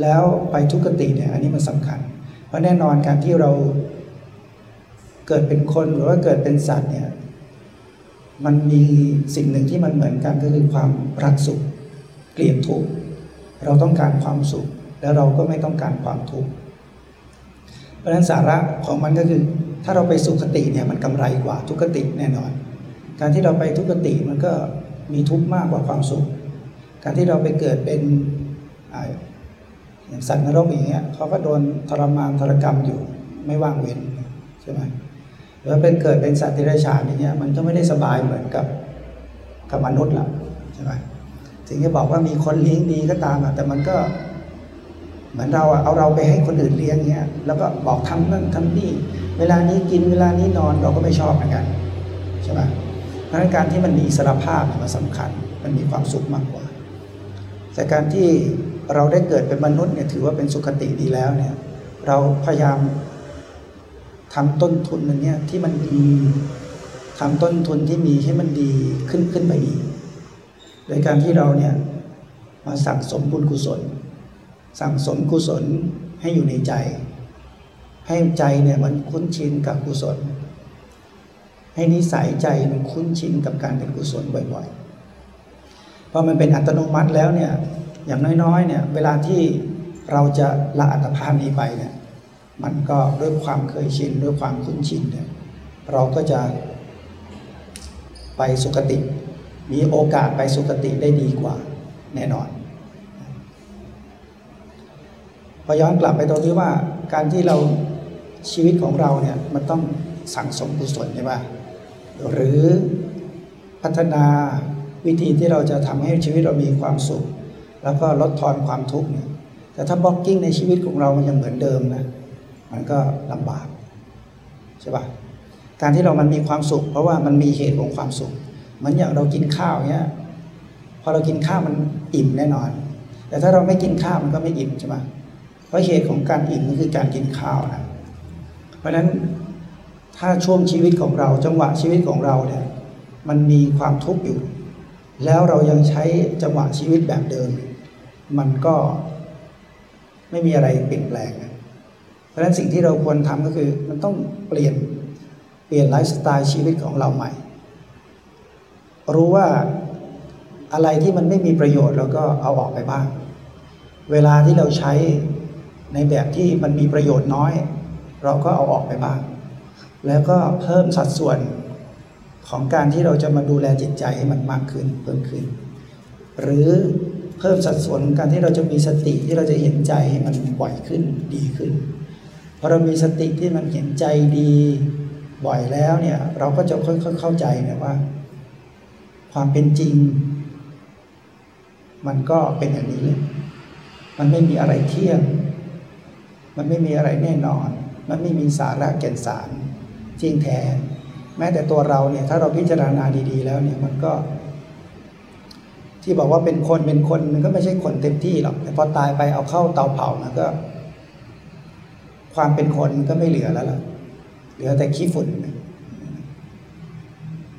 แล้วไปทุกขติเนี่ยอันนี้มันสำคัญ เพราะแน่นอนการที่เราเกิดเป็นคนหรือว่าเกิดเป็นสัตว์เนี่ย มันมีสิ่งหนึ่งที่มันเหมือนกันก็คือความรักสุข เกลียดทุกข์เราต้องการความสุข แล้วเราก็ไม่ต้องการความทุกข์เพราะฉะนั้นสาระของมันก็คือ ถ้าเราไปสุขติเนี่ยมันกำไรกว่าทุกขติแน่นอน การที่เราไปทุกขติมันก็มีทุกข์มากกว่าความสุข การที่เราไปเกิดเป็นอย่างสัตว์นรกอย่างเงี้ยเขาก็โดนทรมานทรกรรมอยู่ไม่ว่างเว้นใช่ไหม หรือเป็นเกิดเป็นสัตว์ที่ไรฉานอย่างเงี้ยมันก็ไม่ได้สบายเหมือนกับกับมนุษย์ละใช่ไหมถึงจะบอกว่ามีคนเลี้ยงดีก็ตามอะแต่มันก็เหมือนเราเอาเราไปให้คนอื่นเลี้ยงเงี้ยแล้วก็บอกทำนั่นทำนี่ เวลานี้กินเวลานี้นอนเราก็ไม่ชอบเหมือนกันใช่ไหมเพราะการที่มันมีอิสรภาพมันสำคัญ มันมีความสุขมากกว่า แต่การที่เราได้เกิดเป็นมนุษย์เนี่ยถือว่าเป็นสุขติดีแล้วเนี่ย เราพยายาม ทำต้นทุนอันนี้ที่มันดีทำต้นทุนที่มีให้มันดีขึ้นขึ้นไปอีก โดยการที่เราเนี่ยมาสั่งสมบุญกุศล สั่งสมกุศลให้อยู่ในใจ ให้ใจเนี่ยมันคุ้นชินกับกุศล ให้นิสัยใจมันคุ้นชินกับการเป็นกุศลบ่อยๆพอมันเป็นอัตโนมัติแล้วเนี่ยอย่างน้อยๆเนี่ยเวลาที่เราจะละอัตภาพนี้ไปเนี่ย มันก็ด้วยความเคยชินด้วยความคุ้นชินเนี่ยเราก็จะไปสุคติ มีโอกาสไปสุคติได้ดีกว่าแน่นอน พอย้อนกลับไปตรงที่ว่าการที่เราชีวิตของเราเนี่ยมันต้องสั่งสมกุศลใช่ไหมหรือพัฒนาวิธีที่เราจะทำให้ชีวิตเรามีความสุข แล้วก็ลดทอนความทุกข์เนี่ยแต่ถ้าบล็อกกิ้งในชีวิตของเรามันยังเหมือนเดิมนะ มันก็ลำบากใช่ปะการที่เรามันมีความสุข เพราะว่ามันมีเหตุของความสุข เหมือนอย่างเรากินข้าวเนี้ยพอเรากินข้าวมันอิ่มแน่นอน แต่ถ้าเราไม่กินข้าวมันก็ไม่อิ่มใช่ไหมเพราะเหตุของการอิ่มก็คือการกินข้าวนะเพราะฉะนั้นถ้าช่วงชีวิตของเราจังหวะชีวิตของเราเนี่ยมันมีความทุกข์อยู่ แล้วเรายังใช้จังหวะชีวิตแบบเดิม มันก็ไม่มีอะไรเปลี่ยนแปลงนะ เพราะฉะนั้นสิ่งที่เราควรทำก็คือมันต้องเปลี่ยนเปลี่ยนไลฟ์สไตล์ชีวิตของเราใหม่ รู้ว่าอะไรที่มันไม่มีประโยชน์เราก็เอาออกไปบ้าง เวลาที่เราใช้ในแบบที่มันมีประโยชน์น้อย เราก็เอาออกไปบ้าง แล้วก็เพิ่มสัดส่วนของการที่เราจะมาดูแลจิตใจให้มันมากขึ้นเพิ่มขึ้น หรือเพิ่มสัดส่วนการที่เราจะมีสติที่เราจะเห็นใจให้มันบ่อยขึ้นดีขึ้น พอเรามีสติที่มันเห็นใจดีบ่อยแล้วเนี่ย เราก็จะค่อยๆเข้าใจนะว่า ความเป็นจริง มันก็เป็นอย่างนี้เลยมันไม่มีอะไรเที่ยง มันไม่มีอะไรแน่นอน มันไม่มีสาระแก่นสารจริงแท้แม้แต่ตัวเราเนี่ยถ้าเราพิจารณาดี ๆ แล้วเนี่ยมันก็ ที่บอกว่าเป็นคนเป็นคนมันก็ไม่ใช่คนเต็มที่หรอกแต่พอตายไปเอาเข้าเตาเผามันก็ ความเป็นคนก็ไม่เหลือแล้วล่ะเหลือแต่ขี้ฝุ่น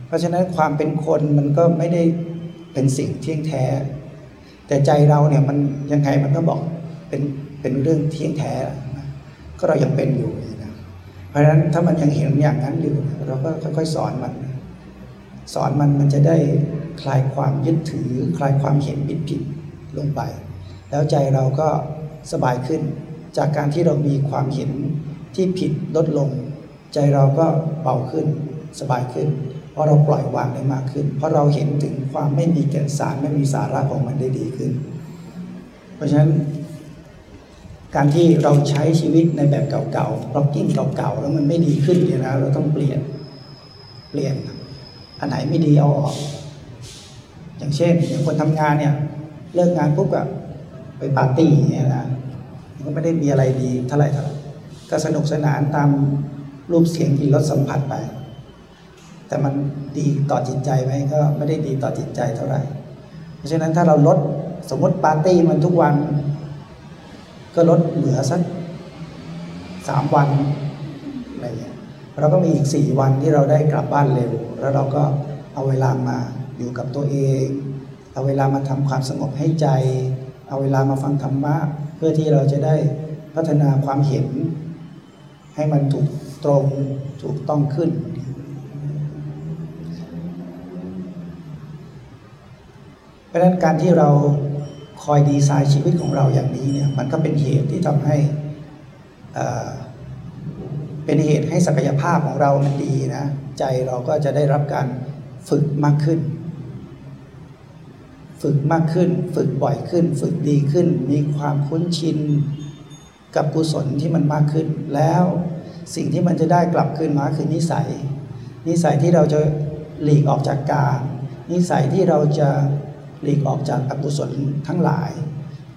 เพราะฉะนั้นความเป็นคนมันก็ไม่ได้เป็นสิ่งเที่ยงแท้ แต่ใจเราเนี่ยมันยังไงมันก็บอกเป็นเป็นเรื่องเที่ยงแท้ ก็เรายังเป็นอยู่นะเพราะฉะนั้นถ้ามันยังเห็นอย่างนั้นอยู่ เราก็ค่อยๆสอนมัน สอนมันมันจะได้คลายความยึดถือ คลายความเห็นผิดผิดลงไป แล้วใจเราก็สบายขึ้น จากการที่เรามีความเห็นที่ผิดลดลง ใจเราก็เบาขึ้นสบายขึ้น เพราะเราปล่อยวางได้มากขึ้น เพราะเราเห็นถึงความไม่มีแก่นสารไม่มีสาระของมันได้ดีขึ้น เพราะฉะนั้น การที่เราใช้ชีวิตในแบบเก่าๆร็อกกิ้งเก่าๆ แล้วมันไม่ดีขึ้นเนี่ยนะเราต้องเปลี่ยนเปลี่ยน อันไหนไม่ดีเอาออก อย่างเช่นอย่างคนทำงานเนี่ยเลิกงานปุ๊บก็ไปปาร์ตี้เนี่ยนะ ก็ไม่ได้มีอะไรดีเท่าไหร่เท่าไหร่ก็สนุกสนานตามรูปเสียงที่รสสัมผัสไป แต่มันดีต่อจิตใจไหมก็ไม่ได้ดีต่อจิตใจเท่าไหร่ เพราะฉะนั้นถ้าเราลดสมมติปาร์ตี้มันทุกวัน ก็ลดเหลือสักสามวันอะไรเงี้ยเราก็มีอีกสี่วันที่เราได้กลับบ้านเร็ว แล้วเราก็เอาเวลามาอยู่กับตัวเอง เอาเวลามาทำความสงบให้ใจ เอาเวลามาฟังธรรมะ เพื่อที่เราจะได้พัฒนาความเห็น ให้มันถูกตรงถูกต้องขึ้น เพราะนั้นการที่เราคอยดีไซน์ชีวิตของเราอย่างนี้เนี่ยมันก็เป็นเหตุที่ทำให้เป็นเหตุให้ศักยภาพของเรามันดีนะ ใจเราก็จะได้รับการฝึกมากขึ้น ฝึกมากขึ้น ฝึกบ่อยขึ้น ฝึกดีขึ้น มีความคุ้นชินกับกุศลที่มันมากขึ้น แล้วสิ่งที่มันจะได้กลับคืนมาคือนิสัย นิสัยที่เราจะหลีกออกจากกามนิสัยที่เราจะหลีกออกจากอกุศลทั้งหลาย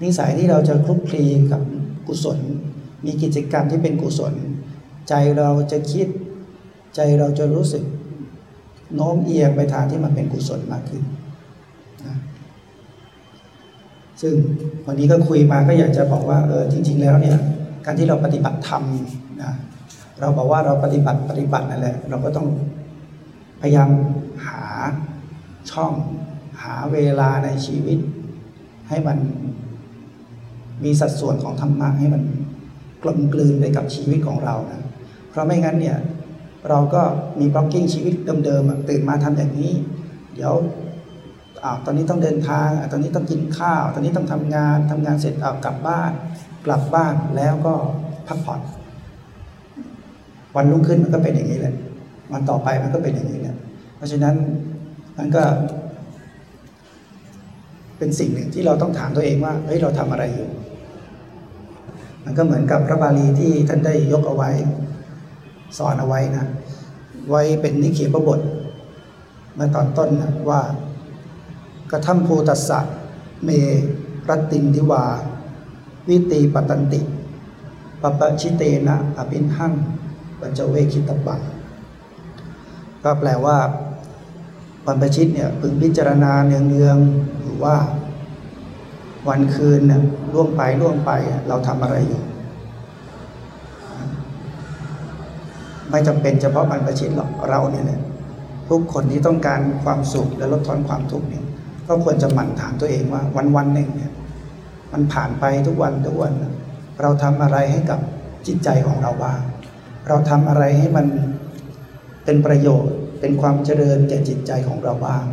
นิสัยที่เราจะคลุกคลีกับกุศล มีกิจกรรมที่เป็นกุศล ใจเราจะคิด ใจเราจะรู้สึกโน้มเอียงไปทางที่มันเป็นกุศลมากขึ้นนะ ซึ่งวันนี้ก็คุยมาก็อยากจะบอกว่าเออจริง ๆ แล้วเนี่ยการที่เราปฏิบัติธรรมนะเราบอกว่าเราปฏิบัติปฏิบัตินั่นแหละเราก็ต้องพยายามหาช่อง หาเวลาในชีวิต ให้มันมีสัดส่วนของธรรมะให้มันกลมกลืนไปกับชีวิตของเรานะเพราะไม่งั้นเนี่ยเราก็มีบล็อกกิ้งชีวิตเดิมๆตื่นมาทำอย่างนี้ เดี๋ยว อ้าวตอนนี้ต้องเดินทางอตอนนี้ต้องกินข้าว ตอนนี้ต้องทำงานทำงานเสร็จเอากลับบ้าน กลับบ้านแล้วก็พักผ่อน วันรุ่งขึ้นมันก็เป็นอย่างนี้แหละวันต่อไปมันก็เป็นอย่างนี้แหละเพราะฉะนั้นมันก็ เป็นสิ่งหนึ่งที่เราต้องถามตัวเองว่าเฮ้ยเราทำอะไรอยู่ มันก็เหมือนกับพระบาลีที่ท่านได้ยกเอาไว้ สอนเอาไว้นะไว้เป็นนิเคปบทเมื่อตอนต้นนะว่า กระทำภูตัสสะเมรัตตินทิวา วิตีปตันติปปะชิเตนะอภินหังปัญจเวคิตบังก็แปลว่าบรรพชิตเนี่ยพึงพิจารณาเนืองๆหรือว่า วันคืนเนี่ยล่วงไปล่วงไปเราทำอะไรอยู่ ไม่จำเป็นเฉพาะบรรพชิตหรอกเราเนี่ยแหละทุกคนที่ต้องการความสุขและลดทอนความทุกข์เนี่ย ก็ควรจะหมั่นถามตัวเองว่าวันวันๆหนึ่งเนี่ยมันผ่านไปทุกวันทุกวัน เราทำอะไรให้กับจิตใจของเราบ้าง เราทำอะไรให้มันเป็นประโยชน์ เป็นความเจริญแก่จิตใจของเราบ้าง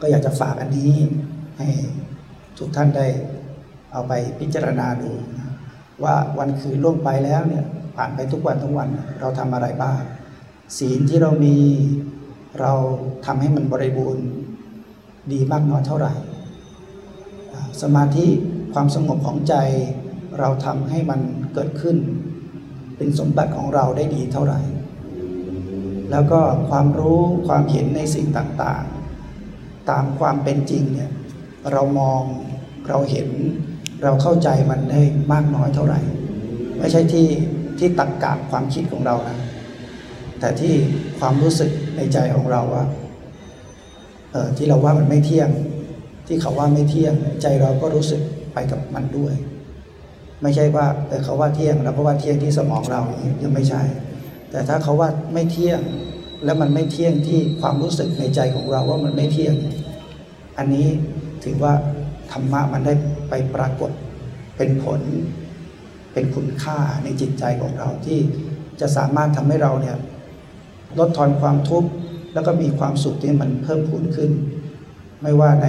ก็อยากจะฝากอันนี้ให้ทุกท่านได้เอาไปพิจารณาดูนะว่าวันคืนล่วงไปแล้วเนี่ยผ่านไปทุกวันทุกวันเราทำอะไรบ้าง ศีลที่เรามีเราทำให้มันบริบูรณ์ ดีมากน้อยเท่าไหร่ สมาธิความสงบของใจเราทำให้มันเกิดขึ้น เป็นสมบัติของเราได้ดีเท่าไหร่ แล้วก็ความรู้ความเห็นในสิ่งต่างๆ ตามความเป็นจริงเนี่ยเรามองเราเห็นเราเข้าใจมันได้มากน้อยเท่าไหร่ ไม่ใช่ที่ที่ตักกะความคิดของเรานะแต่ที่ความรู้สึกในใจของเราว่า ที่เราว่ามันไม่เที่ยง ที่เขาว่าไม่เที่ยง ใจเราก็รู้สึกไปกับมันด้วย ไม่ใช่ว่าแต่เขาว่าเที่ยงเราก็ว่าเที่ยงที่สมองเราอย่างนี้ยังไม่ใช่ แต่ถ้าเขาว่าไม่เที่ยงแล้วมันไม่เที่ยงที่ความรู้สึกในใจของเราว่ามันไม่เที่ยง อันนี้ถือว่าธรรมะมันได้ไปปรากฏเป็นผล เป็นคุณค่าในจิตใจของเราที่จะสามารถทำให้เราเนี่ยลดทอนความทุกข์ แล้วก็มีความสุขที่มันเพิ่มพูนขึ้น ไม่ว่าใน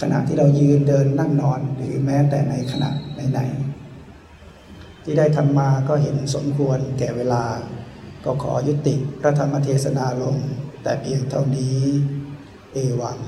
ขณะที่เรายืนเดินนั่งนอนหรือแม้แต่ในขณะไหนๆที่ได้ทำมาก็เห็นสมควรแก่เวลา ก็ขอยุติพระธรรมเทศนาลง แต่เพียงเท่านี้ เอวัง